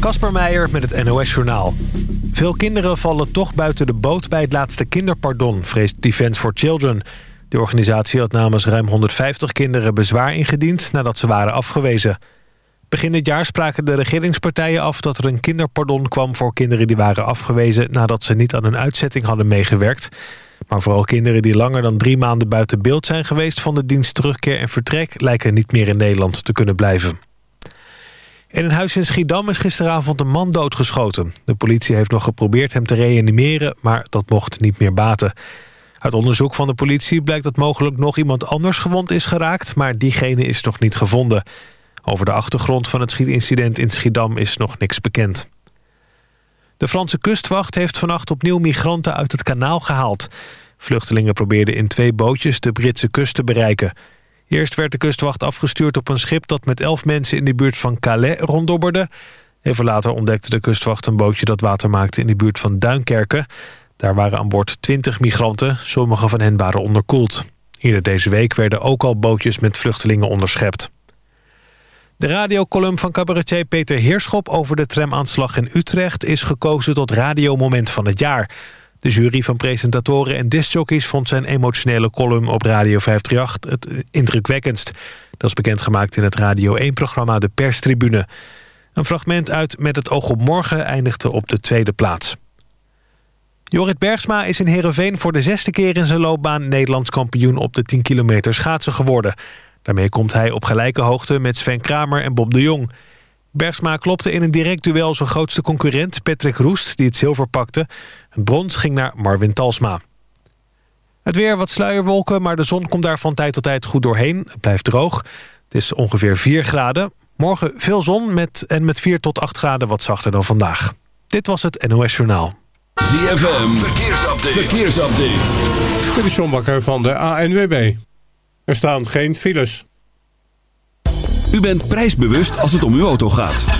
Kasper Meijer met het NOS-journaal. Veel kinderen vallen toch buiten de boot bij het laatste kinderpardon... vreest Defence for Children. De organisatie had namens ruim 150 kinderen bezwaar ingediend... nadat ze waren afgewezen. Begin dit jaar spraken de regeringspartijen af... dat er een kinderpardon kwam voor kinderen die waren afgewezen... nadat ze niet aan een uitzetting hadden meegewerkt. Maar vooral kinderen die langer dan drie maanden buiten beeld zijn geweest... van de dienst terugkeer en vertrek... lijken niet meer in Nederland te kunnen blijven. In een huis in Schiedam is gisteravond een man doodgeschoten. De politie heeft nog geprobeerd hem te reanimeren, maar dat mocht niet meer baten. Uit onderzoek van de politie blijkt dat mogelijk nog iemand anders gewond is geraakt... maar diegene is nog niet gevonden. Over de achtergrond van het schietincident in Schiedam is nog niks bekend. De Franse kustwacht heeft vannacht opnieuw migranten uit het kanaal gehaald. Vluchtelingen probeerden in twee bootjes de Britse kust te bereiken... Eerst werd de kustwacht afgestuurd op een schip dat met elf mensen in de buurt van Calais ronddobberde. Even later ontdekte de kustwacht een bootje dat water maakte in de buurt van Duinkerken. Daar waren aan boord twintig migranten, sommige van hen waren onderkoeld. Eerder deze week werden ook al bootjes met vluchtelingen onderschept. De radiocolumn van cabaretier Peter Heerschop over de tramaanslag in Utrecht... is gekozen tot radiomoment van het jaar... De jury van presentatoren en discjockeys vond zijn emotionele column op Radio 538 het indrukwekkendst. Dat is bekendgemaakt in het Radio 1-programma De Perstribune. Een fragment uit Met het oog op morgen eindigde op de tweede plaats. Jorrit Bergsma is in Heerenveen voor de zesde keer in zijn loopbaan... Nederlands kampioen op de 10 kilometer schaatsen geworden. Daarmee komt hij op gelijke hoogte met Sven Kramer en Bob de Jong... Bergsma klopte in een direct duel zijn grootste concurrent Patrick Roest... die het zilver pakte. Het brons ging naar Marvin Talsma. Het weer wat sluierwolken, maar de zon komt daar van tijd tot tijd goed doorheen. Het blijft droog. Het is ongeveer 4 graden. Morgen veel zon met, en met 4 tot 8 graden wat zachter dan vandaag. Dit was het NOS Journaal. ZFM, verkeersupdate. verkeersupdate. Dit is John Bakker van de ANWB. Er staan geen files. U bent prijsbewust als het om uw auto gaat.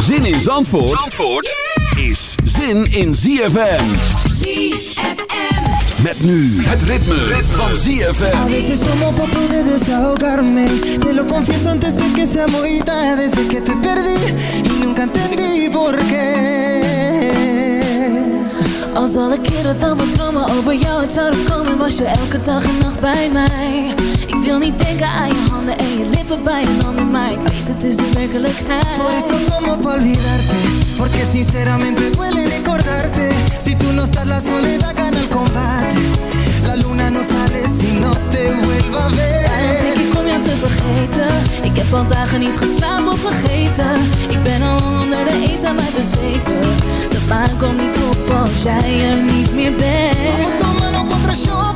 Zin in Zandvoort, Zandvoort is zin in ZFM. ZFM. Met nu het ritme, van ZFM. A veces tomo pa poder desahogarme Te lo confieso antes de que sea muy tarde Desde que te perdí y nunca entendí por qué Als alle keren dan mijn dromen over jou uit zouden komen Was je elke dag en nacht bij mij Ik wil niet denken aan je handen en je lippen bij een ander Maar ik weet het is de werkelijkheid. Por eso tomo pa olvidarte Porque sinceramente duele recordarte. Si tú no estás la soledad gana el combate. La luna no sale si no te vuelva a Daarom denk ver ik om jou te vergeten. Ik heb al dagen niet geslapen of vergeten. Ik ben al onder de eenzaamheid bezweken. De maan komt niet op als jij er niet meer bent. Vamos tomando contra yo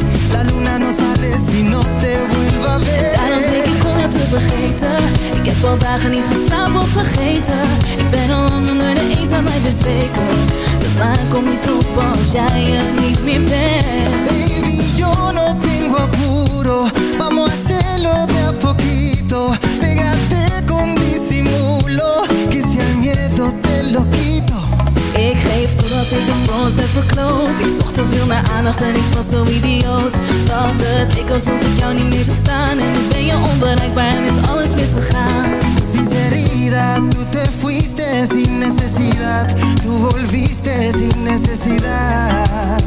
La luna no sale si no te vuelva a ver. Daarom denk ik om te vergeten. Ik heb al dagen niet geslapen of vergeten. Ik ben al lang onder de eenzaamheid bezweken. De maan komt niet op als jij er verkloot Ik zocht te veel naar aandacht en ik was zo idioot. Dat het ik alsof ik jou niet meer zag staan. En nu ben je onbereikbaar en is alles misgegaan. Sinceridad, tú te fuiste sin necesidad. Tú volviste sin necesidad.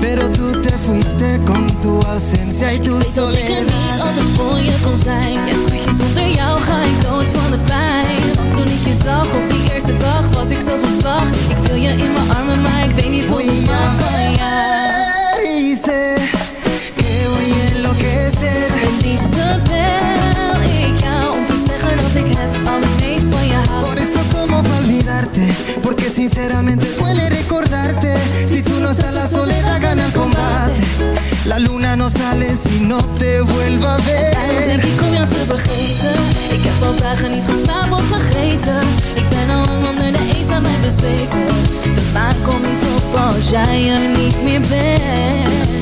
Pero tú te fuiste con tu ausencia y tu Weet dat ik er soledad. niet altijd voor je kon zijn. Ja schatje, zonder jou ga ik dood van de pijn. Want toen ik je zag op eerste dag was ik zo van slag. Ik wil je in mijn armen, maar ik weet niet hoe ik maak van jou. sé que voy a enloquecer Het liefste bel ik jou om te zeggen dat ik het allermeest van je hou. Por eso como pa' olvidarte Porque sinceramente duele recordarte. Si tú no estás la soledad gana el combate. La luna no sale si no te vuelva a Daarom denk ver. ik om jou te vergeten. Ik heb al dagen niet geslapen of vergeten Ben al onder de eenzaamheid bezweken. De maan komt niet op als jij er niet meer bent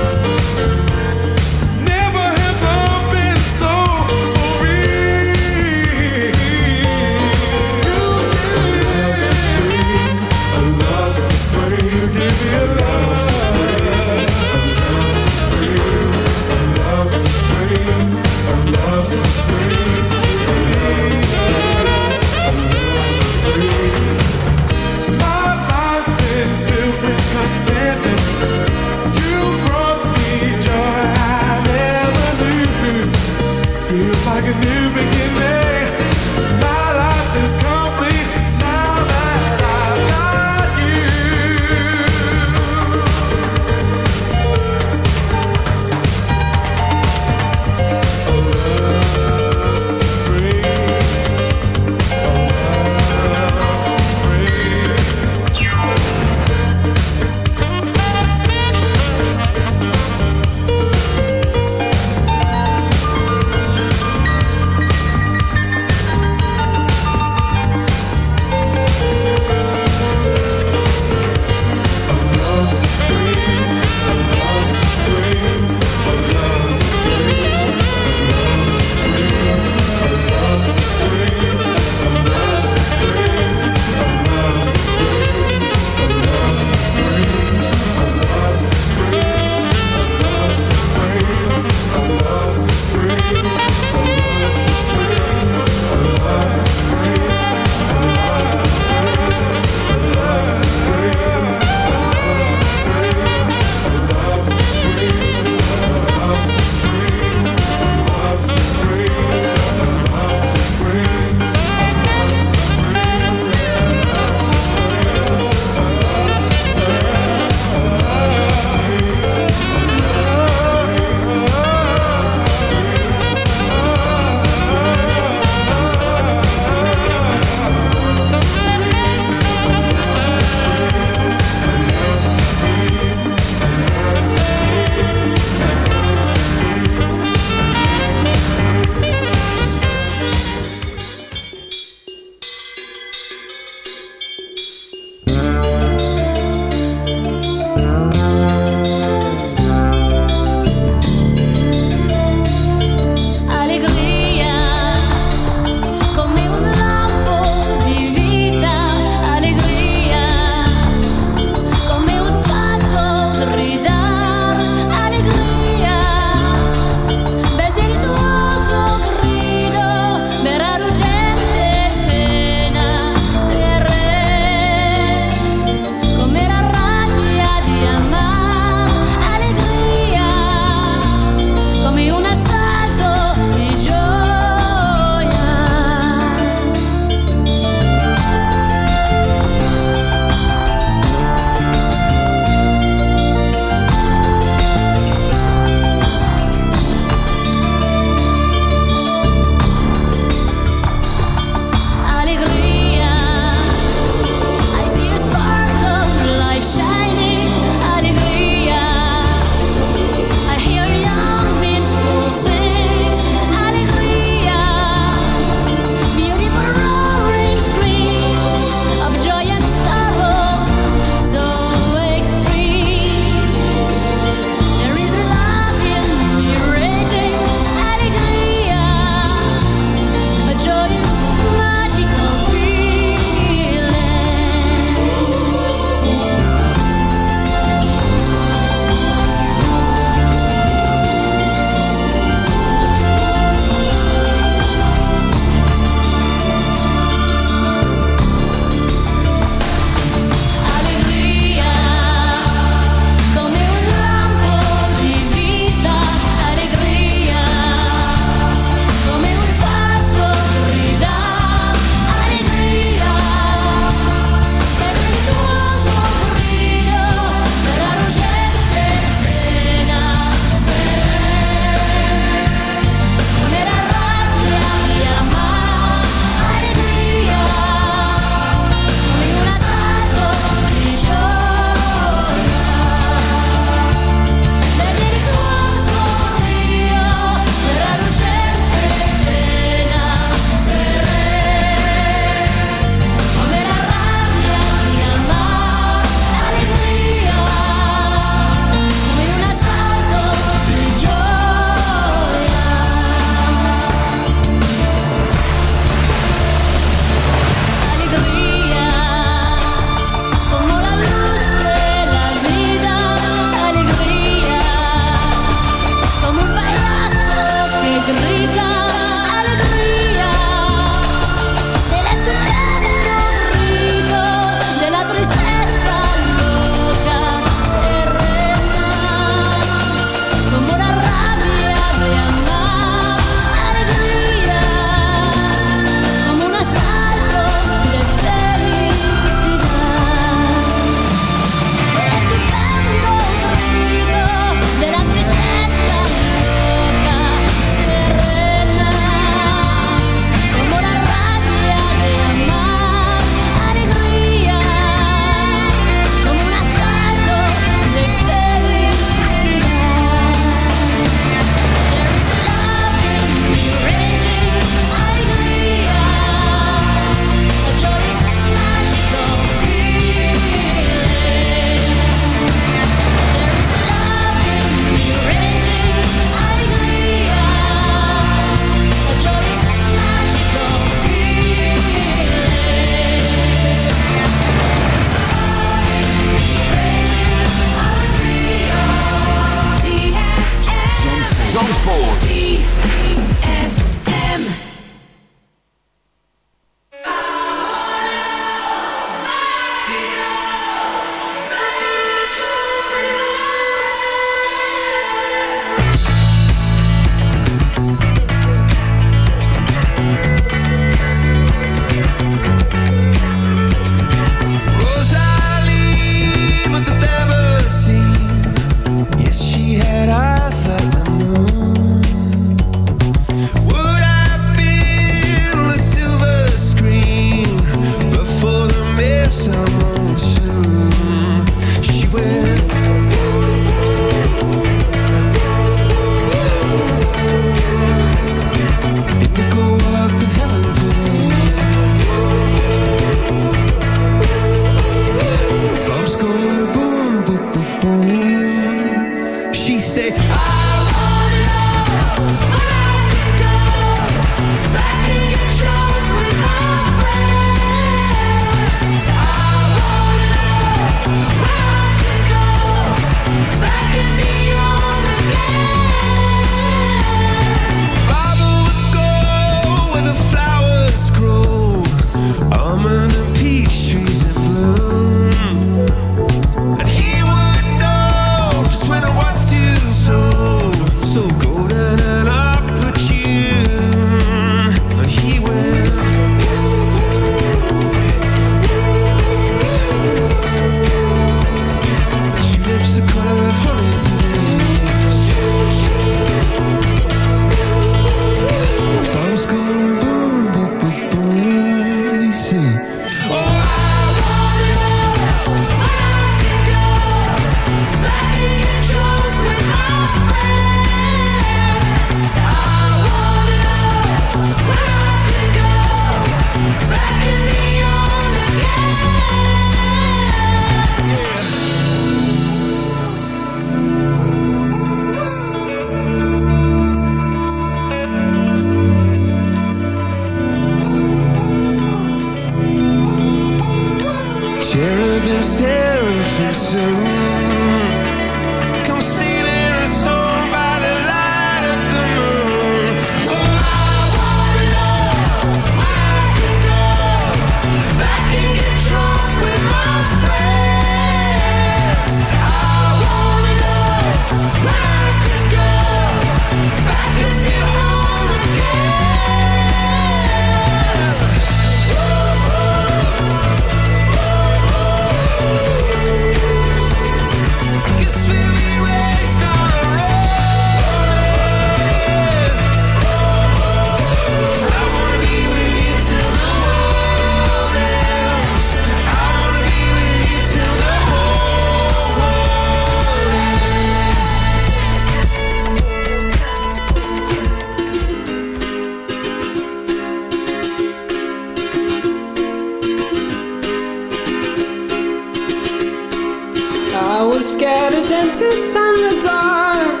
the dark.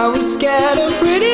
I was scared of pretty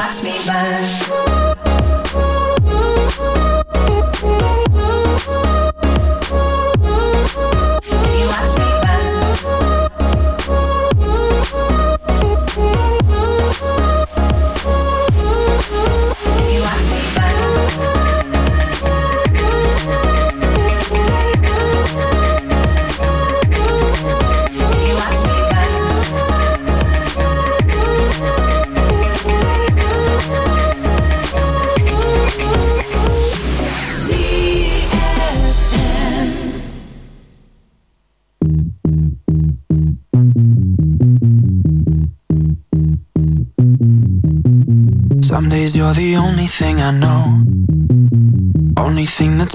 watch me burn. I know. Only thing that's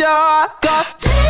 sure I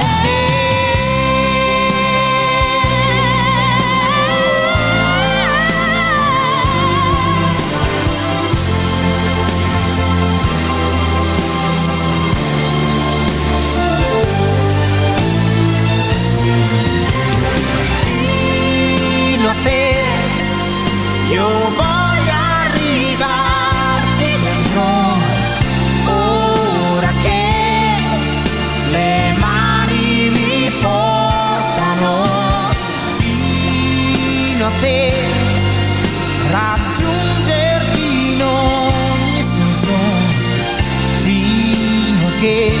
che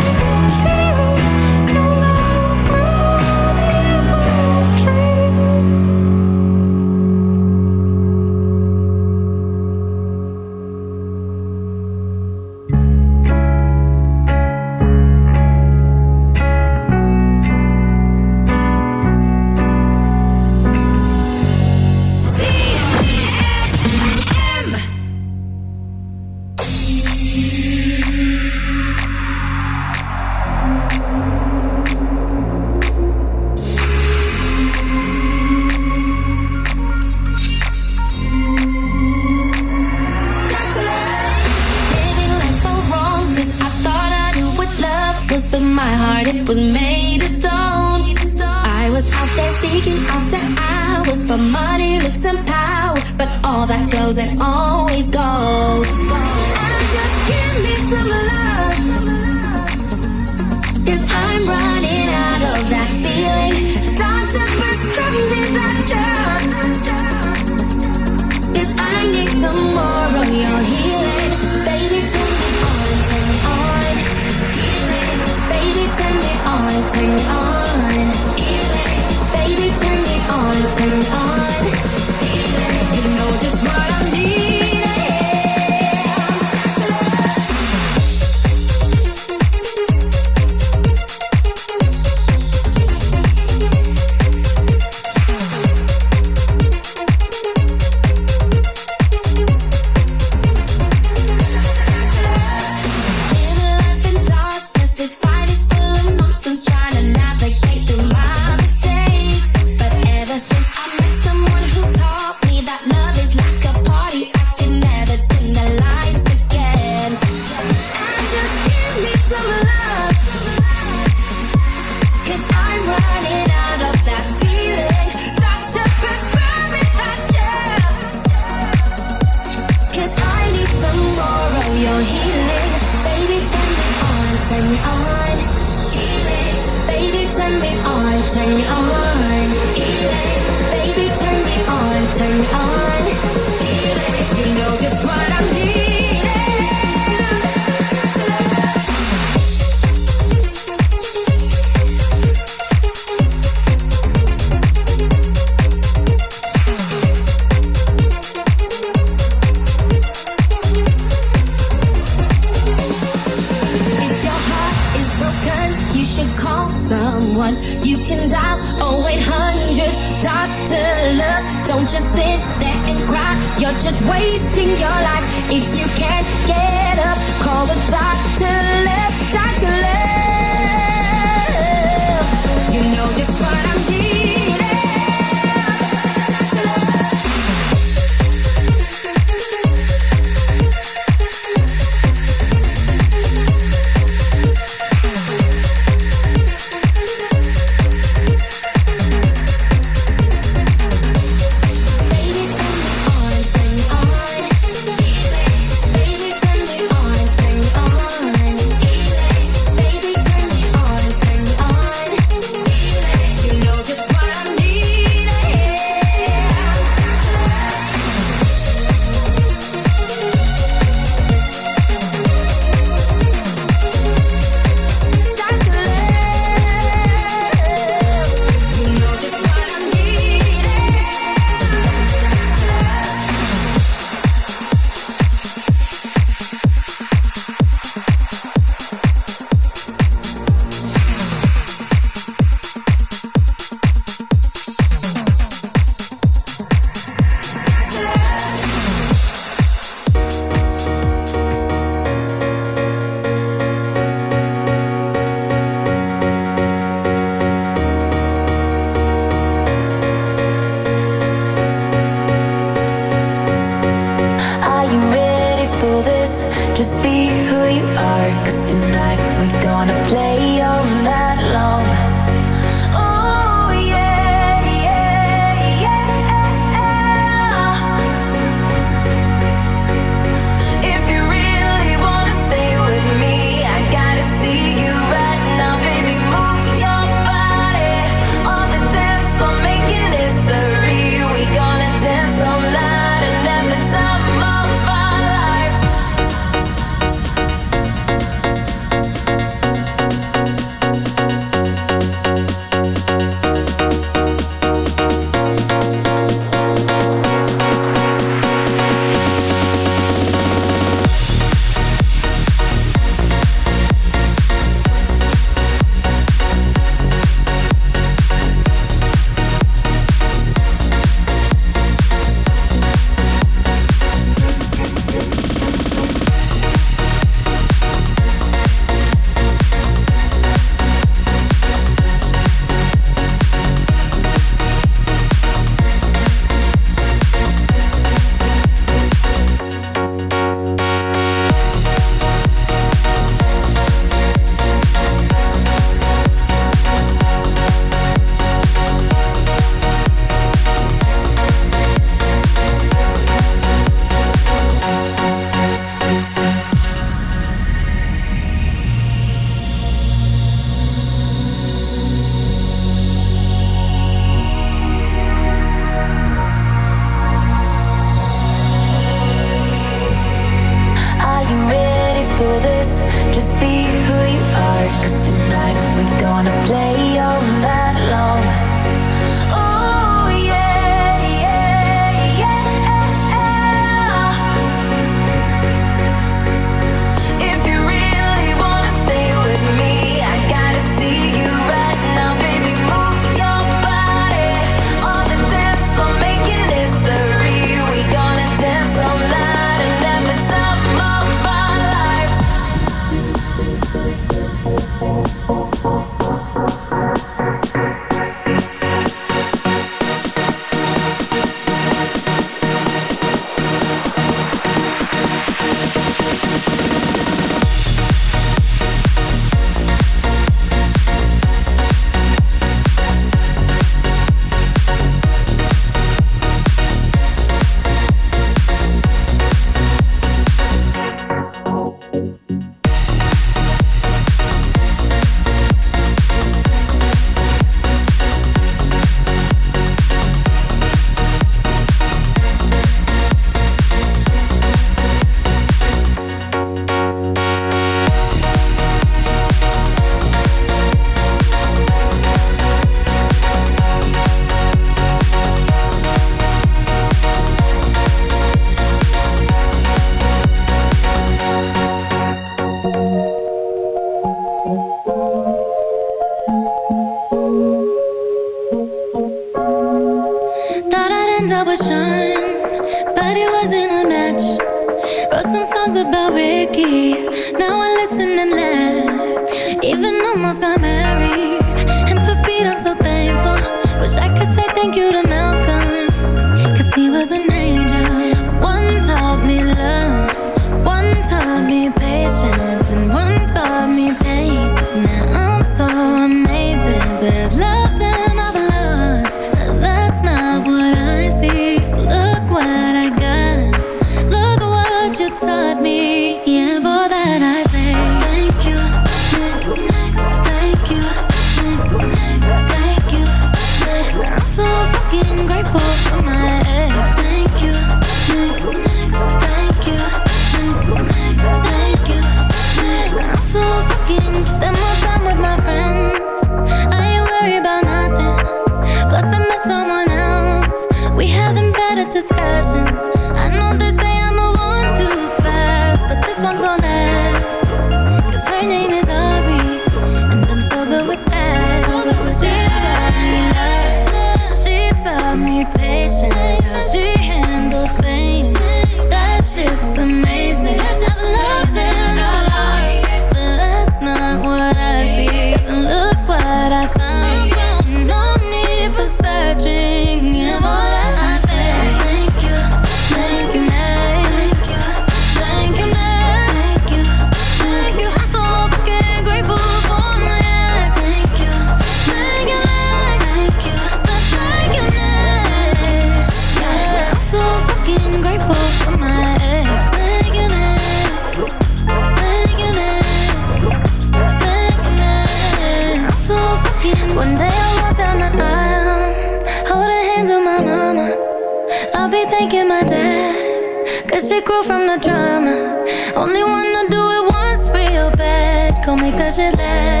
grow grew from the drama. Only wanna do it once real bad. Go make that shit last.